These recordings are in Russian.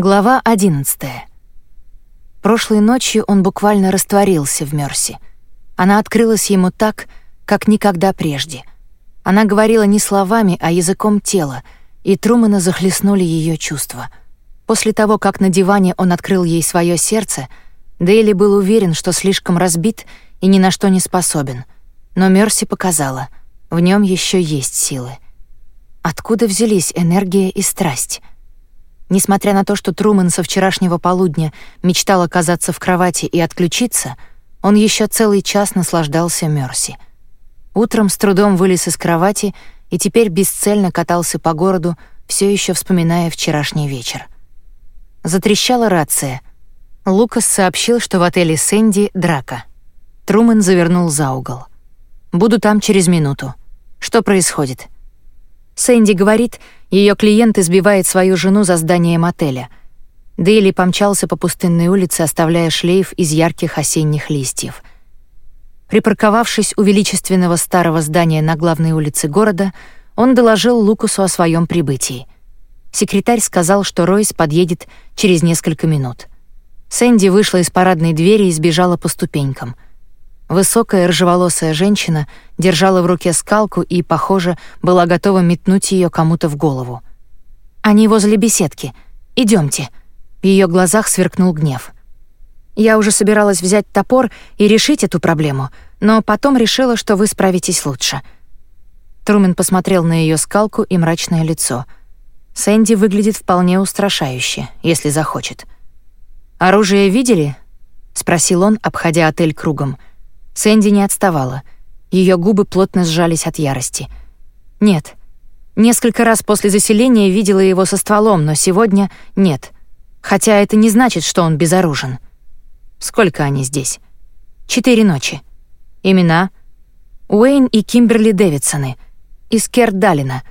Глава 11. Прошлой ночью он буквально растворился в Мерси. Она открылась ему так, как никогда прежде. Она говорила не словами, а языком тела, и Трумана захлестнули ее чувства. После того, как на диване он открыл ей свое сердце, Дейли был уверен, что слишком разбит и ни на что не способен. Но Мерси показала, в нем еще есть силы. Откуда взялись энергия и страсть? Несмотря на то, что Трумэн со вчерашнего полудня мечтал оказаться в кровати и отключиться, он еще целый час наслаждался Мерси. Утром с трудом вылез из кровати и теперь бесцельно катался по городу, все еще вспоминая вчерашний вечер. Затрещала рация. Лукас сообщил, что в отеле Сэнди драка. Трумэн завернул за угол. «Буду там через минуту. Что происходит?» Сэнди говорит, ее клиент избивает свою жену за зданием отеля. Дейли помчался по пустынной улице, оставляя шлейф из ярких осенних листьев. Припарковавшись у величественного старого здания на главной улице города, он доложил Лукусу о своем прибытии. Секретарь сказал, что Ройс подъедет через несколько минут. Сэнди вышла из парадной двери и сбежала по ступенькам — Высокая рыжеволосая женщина держала в руке скалку и, похоже, была готова метнуть ее кому-то в голову. «Они возле беседки. Идемте. В ее глазах сверкнул гнев. «Я уже собиралась взять топор и решить эту проблему, но потом решила, что вы справитесь лучше». Трумен посмотрел на ее скалку и мрачное лицо. Сэнди выглядит вполне устрашающе, если захочет. «Оружие видели?» — спросил он, обходя отель кругом. Сэнди не отставала. Ее губы плотно сжались от ярости. Нет. Несколько раз после заселения видела его со стволом, но сегодня нет. Хотя это не значит, что он безоружен. Сколько они здесь? Четыре ночи. Имена? Уэйн и Кимберли Дэвидсоны. Из Кердалина.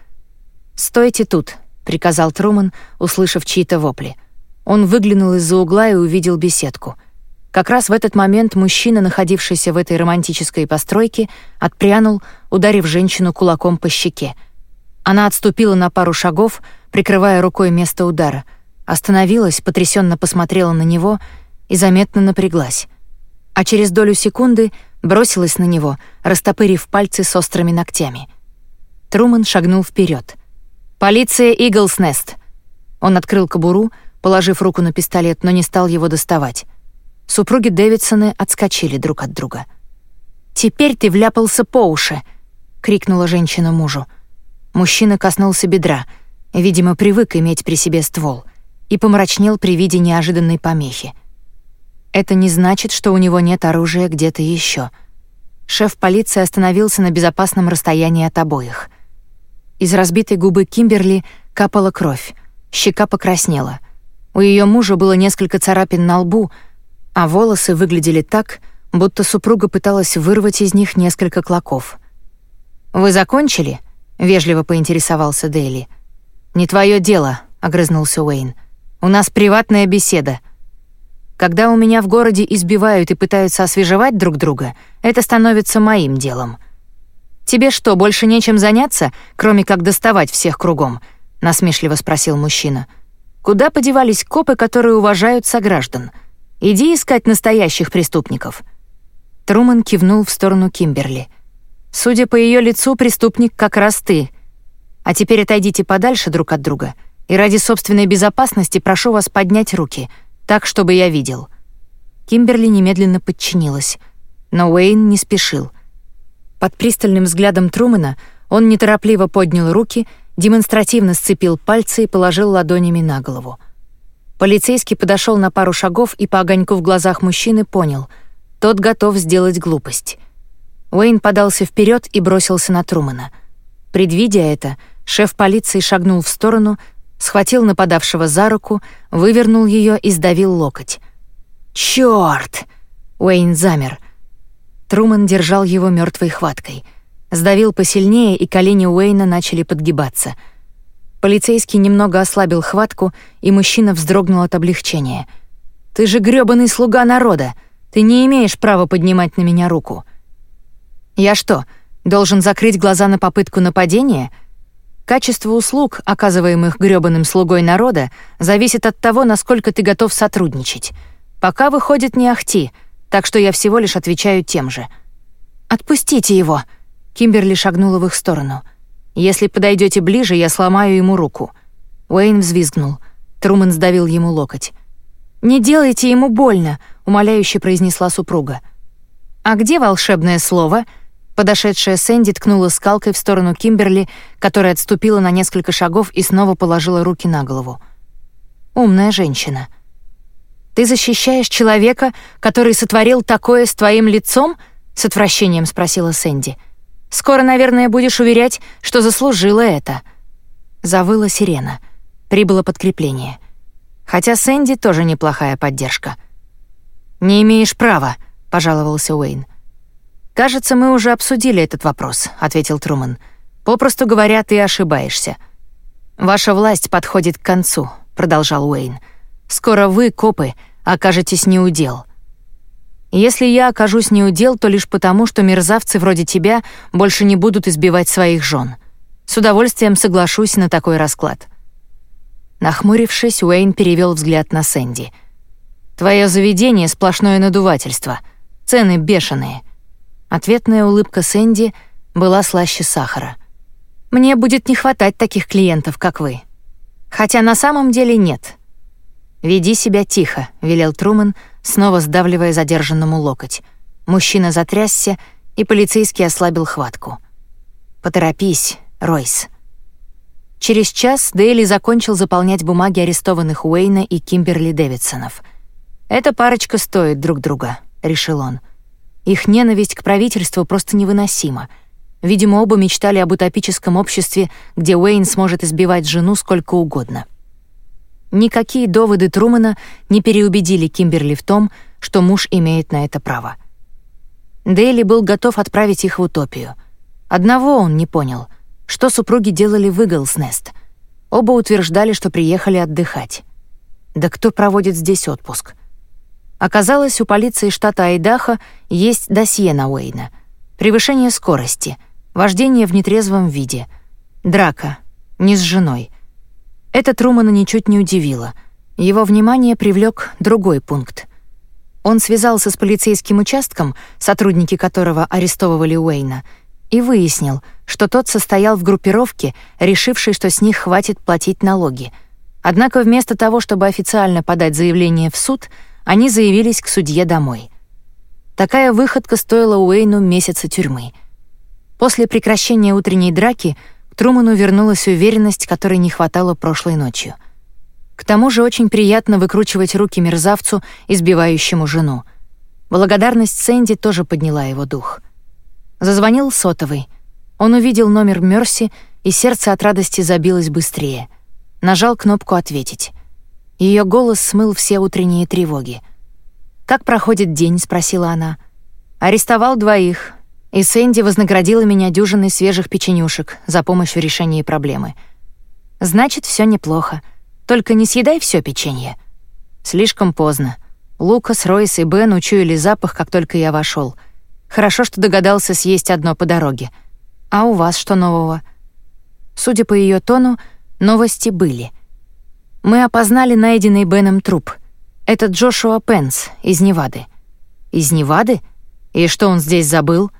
«Стойте тут», — приказал Труман, услышав чьи-то вопли. Он выглянул из-за угла и увидел беседку — как раз в этот момент мужчина, находившийся в этой романтической постройке, отпрянул, ударив женщину кулаком по щеке. Она отступила на пару шагов, прикрывая рукой место удара, остановилась, потрясенно посмотрела на него и заметно напряглась. А через долю секунды бросилась на него, растопырив пальцы с острыми ногтями. Труман шагнул вперед. «Полиция Иглс-Нест!» Он открыл кобуру, положив руку на пистолет, но не стал его доставать. Супруги Дэвидсоны отскочили друг от друга. «Теперь ты вляпался по уши!» — крикнула женщина мужу. Мужчина коснулся бедра, видимо, привык иметь при себе ствол, и помрачнел при виде неожиданной помехи. Это не значит, что у него нет оружия где-то еще. Шеф полиции остановился на безопасном расстоянии от обоих. Из разбитой губы Кимберли капала кровь, щека покраснела. У ее мужа было несколько царапин на лбу — а волосы выглядели так, будто супруга пыталась вырвать из них несколько клоков. «Вы закончили?» — вежливо поинтересовался Дейли. «Не твое дело», — огрызнулся Уэйн. «У нас приватная беседа. Когда у меня в городе избивают и пытаются освежевать друг друга, это становится моим делом». «Тебе что, больше нечем заняться, кроме как доставать всех кругом?» — насмешливо спросил мужчина. «Куда подевались копы, которые уважают сограждан?» Иди искать настоящих преступников». Труман кивнул в сторону Кимберли. «Судя по ее лицу, преступник как раз ты. А теперь отойдите подальше друг от друга, и ради собственной безопасности прошу вас поднять руки, так, чтобы я видел». Кимберли немедленно подчинилась, но Уэйн не спешил. Под пристальным взглядом Трумана он неторопливо поднял руки, демонстративно сцепил пальцы и положил ладонями на голову. Полицейский подошел на пару шагов и по огоньку в глазах мужчины понял — тот готов сделать глупость. Уэйн подался вперед и бросился на Трумана. Предвидя это, шеф полиции шагнул в сторону, схватил нападавшего за руку, вывернул ее и сдавил локоть. «Чёрт!» Уэйн замер. Труман держал его мертвой хваткой. Сдавил посильнее, и колени Уэйна начали подгибаться — Полицейский немного ослабил хватку, и мужчина вздрогнул от облегчения. «Ты же грёбаный слуга народа! Ты не имеешь права поднимать на меня руку!» «Я что, должен закрыть глаза на попытку нападения?» Качество услуг, оказываемых грёбаным слугой народа, зависит от того, насколько ты готов сотрудничать. Пока выходит не ахти, так что я всего лишь отвечаю тем же. «Отпустите его!» Кимберли шагнула в их сторону. «Если подойдете ближе, я сломаю ему руку». Уэйн взвизгнул. Трумэн сдавил ему локоть. «Не делайте ему больно», — умоляюще произнесла супруга. «А где волшебное слово?» Подошедшая Сэнди ткнула скалкой в сторону Кимберли, которая отступила на несколько шагов и снова положила руки на голову. «Умная женщина». «Ты защищаешь человека, который сотворил такое с твоим лицом?» — с отвращением спросила Сэнди. «Скоро, наверное, будешь уверять, что заслужила это». Завыла сирена. Прибыло подкрепление. Хотя Сэнди тоже неплохая поддержка. «Не имеешь права», — пожаловался Уэйн. «Кажется, мы уже обсудили этот вопрос», — ответил Труман. «Попросту говоря, ты ошибаешься». «Ваша власть подходит к концу», — продолжал Уэйн. «Скоро вы, копы, окажетесь неудел. Если я окажусь неудел, то лишь потому, что мерзавцы вроде тебя больше не будут избивать своих жен. С удовольствием соглашусь на такой расклад». Нахмурившись, Уэйн перевел взгляд на Сэнди. «Твое заведение — сплошное надувательство. Цены бешеные. Ответная улыбка Сэнди была слаще сахара. «Мне будет не хватать таких клиентов, как вы. Хотя на самом деле нет». «Веди себя тихо», — велел Труман, снова сдавливая задержанному локоть. Мужчина затрясся, и полицейский ослабил хватку. «Поторопись, Ройс». Через час Дейли закончил заполнять бумаги арестованных Уэйна и Кимберли Дэвидсонов. «Эта парочка стоит друг друга», — решил он. Их ненависть к правительству просто невыносима. Видимо, оба мечтали об утопическом обществе, где Уэйн сможет избивать жену сколько угодно. Никакие доводы Трумана не переубедили Кимберли в том, что муж имеет на это право. Дейли был готов отправить их в утопию. Одного он не понял, что супруги делали в Иглснест. Оба утверждали, что приехали отдыхать. Да кто проводит здесь отпуск? Оказалось, у полиции штата Айдахо есть досье на Уэйна. Превышение скорости, вождение в нетрезвом виде, драка, не с женой. Это Трумана ничуть не удивило. Его внимание привлек другой пункт. Он связался с полицейским участком, сотрудники которого арестовывали Уэйна, и выяснил, что тот состоял в группировке, решившей, что с них хватит платить налоги. Однако вместо того, чтобы официально подать заявление в суд — они заявились к судье домой. Такая выходка стоила Уэйну месяца тюрьмы. После прекращения утренней драки Труману вернулась уверенность, которой не хватало прошлой ночью. К тому же очень приятно выкручивать руки мерзавцу, избивающему жену. Благодарность Сэнди тоже подняла его дух. Зазвонил сотовый. Он увидел номер Мёрси, и сердце от радости забилось быстрее. Нажал кнопку «Ответить». Ее голос смыл все утренние тревоги. «Как проходит день?» — спросила она. «Арестовал двоих, и Сэнди вознаградила меня дюжиной свежих печенюшек за помощь в решении проблемы. Значит, все неплохо. Только не съедай все печенье. Слишком поздно. Лукас, Ройс и Бен учуяли запах, как только я вошел. Хорошо, что догадался съесть одно по дороге. А у вас что нового? Судя по ее тону, новости были. Мы опознали найденный Беном труп. Это Джошуа Пенс из Невады. Из Невады? И что он здесь забыл?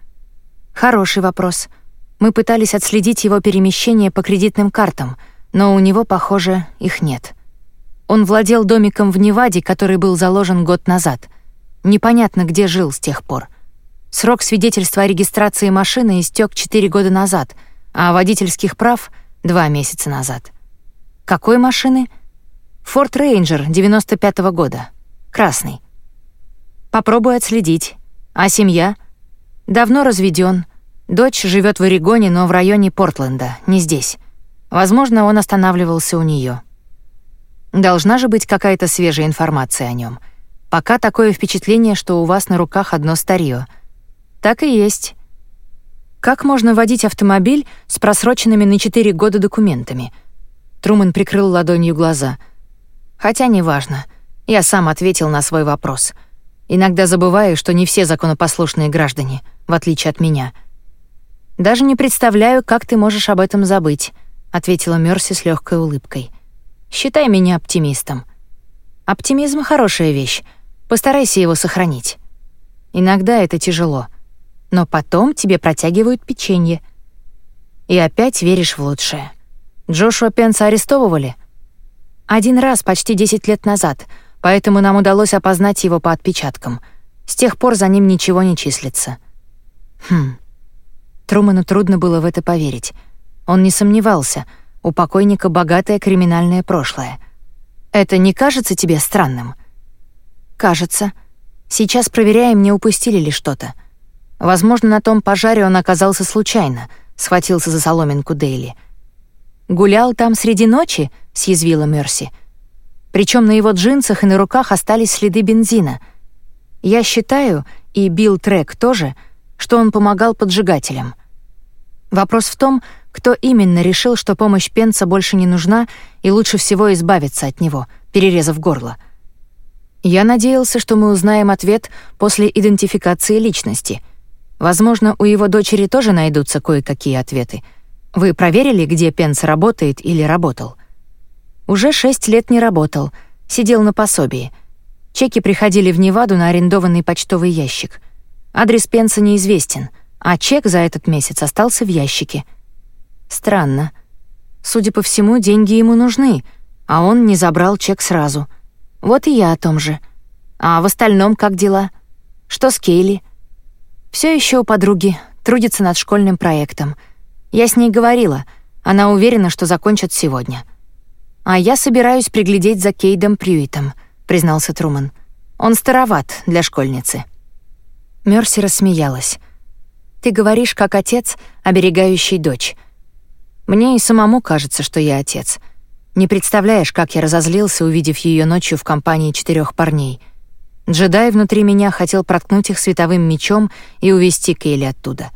Хороший вопрос. Мы пытались отследить его перемещение по кредитным картам, но у него, похоже, их нет. Он владел домиком в Неваде, который был заложен год назад. Непонятно, где жил с тех пор. Срок свидетельства о регистрации машины истек 4 года назад, а водительских прав — 2 месяца назад. Какой машины? Форд Рейнджер 95-го года. Красный. Попробуй отследить. А семья? Давно разведен. Дочь живет в Орегоне, но в районе Портленда, не здесь. Возможно, он останавливался у нее. Должна же быть какая-то свежая информация о нем. Пока такое впечатление, что у вас на руках одно старье. Так и есть. Как можно водить автомобиль с просроченными на 4 года документами? Труман прикрыл ладонью глаза — Хотя неважно. Я сам ответил на свой вопрос. Иногда забываю, что не все законопослушные граждане, в отличие от меня. Даже не представляю, как ты можешь об этом забыть. — ответила Мерси с легкой улыбкой. «Считай меня оптимистом. Оптимизм — хорошая вещь. Постарайся его сохранить. Иногда это тяжело. Но потом тебе протягивают печенье. И опять веришь в лучшее. Джошуа Пенса арестовывали? Один раз почти 10 лет назад, поэтому нам удалось опознать его по отпечаткам. С тех пор за ним ничего не числится. Хм. Труману трудно было в это поверить. Он не сомневался, у покойника богатое криминальное прошлое. Это не кажется тебе странным? Кажется. Сейчас проверяем, не упустили ли что-то. Возможно, на том пожаре он оказался случайно, схватился за соломинку Дейли. «Гулял там среди ночи?» — съязвила Мерси. Причем на его джинсах и на руках остались следы бензина. Я считаю, и Билл Трек тоже, что он помогал поджигателям. Вопрос в том, кто именно решил, что помощь Пенца больше не нужна и лучше всего избавиться от него, перерезав горло. Я надеялся, что мы узнаем ответ после идентификации личности. Возможно, у его дочери тоже найдутся кое-какие ответы. Вы проверили, где Пенс работает или работал? Уже шесть лет не работал, сидел на пособии. Чеки приходили в Неваду на арендованный почтовый ящик. Адрес Пенса неизвестен, а чек за этот месяц остался в ящике. Странно. Судя по всему, деньги ему нужны, а он не забрал чек сразу — вот и я о том же. А в остальном как дела? Что с Кейли? Все еще у подруги, трудится над школьным проектом. Я с ней говорила, она уверена, что закончат сегодня. А я собираюсь приглядеть за Кейдом Прюитом, признался Труман. Он староват для школьницы. Мерси рассмеялась. Ты говоришь как отец, оберегающий дочь. Мне и самому кажется, что я отец — не представляешь, как я разозлился, увидев ее ночью в компании четырех парней. Джедай внутри меня хотел проткнуть их световым мечом и увести Кейли оттуда.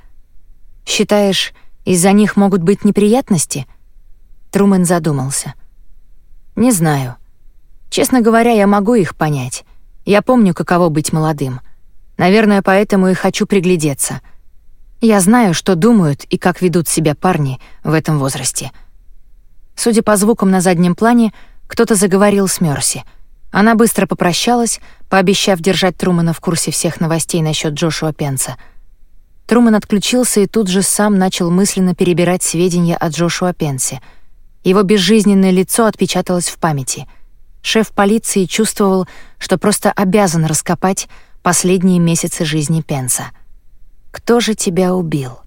Считаешь, из-за них могут быть неприятности? Трумен задумался. Не знаю. Честно говоря, я могу их понять. Я помню, каково быть молодым. Наверное, поэтому и хочу приглядеться. Я знаю, что думают и как ведут себя парни в этом возрасте — Судя по звукам на заднем плане, кто-то заговорил с Мерси. Она быстро попрощалась, пообещав держать Трумана в курсе всех новостей насчет Джошуа Пенса. Труман отключился и тут же сам начал мысленно перебирать сведения о Джошуа Пенсе. Его безжизненное лицо отпечаталось в памяти. Шеф полиции чувствовал, что просто обязан раскопать последние месяцы жизни Пенса. «Кто же тебя убил?»